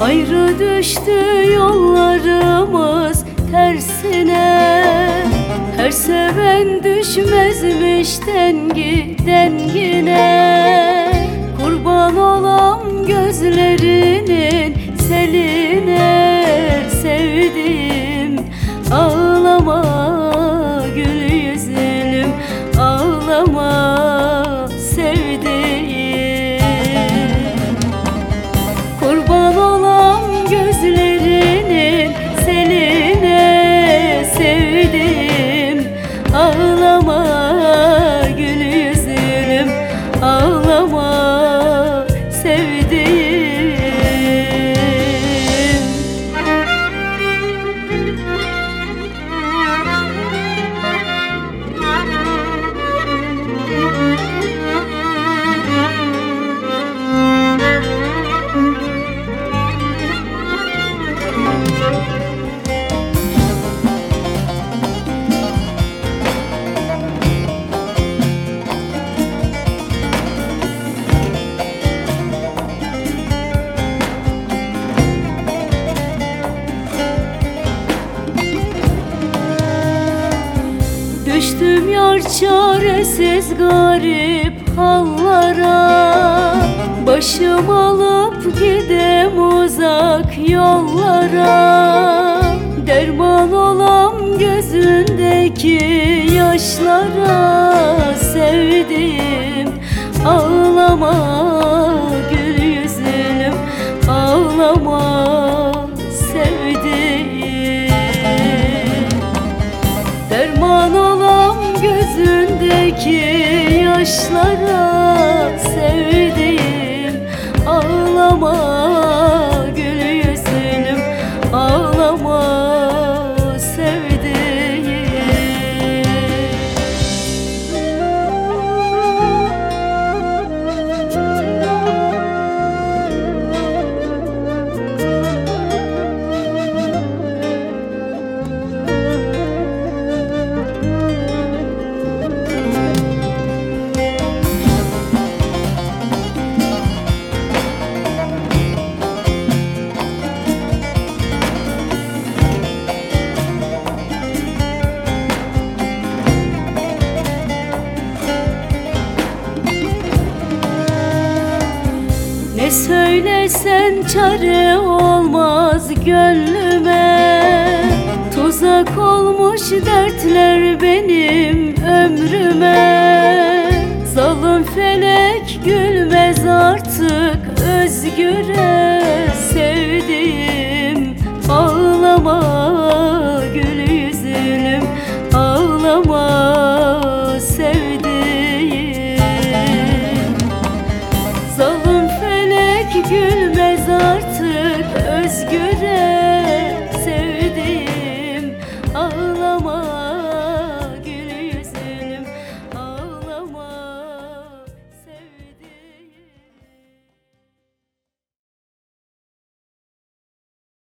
Ayrı düştü yollarımız tersine. Her seven düşmezmiş dengi dengine. Kurban olam gözlerinin seline Düştüm yar çaresiz garip hallara. Başım alıp gidem uzak yollara. Derman olam gözündeki yaşlara. Sevdim ağlama gül yüzlüm ağlama. Sevdiğim Derman olam gözündeki yaşlara sevdiğim Ağlama Söylesen çare olmaz gönlüme. Tuzak olmuş dertler benim ömrüme. Zalim felek gülmez artık özgüre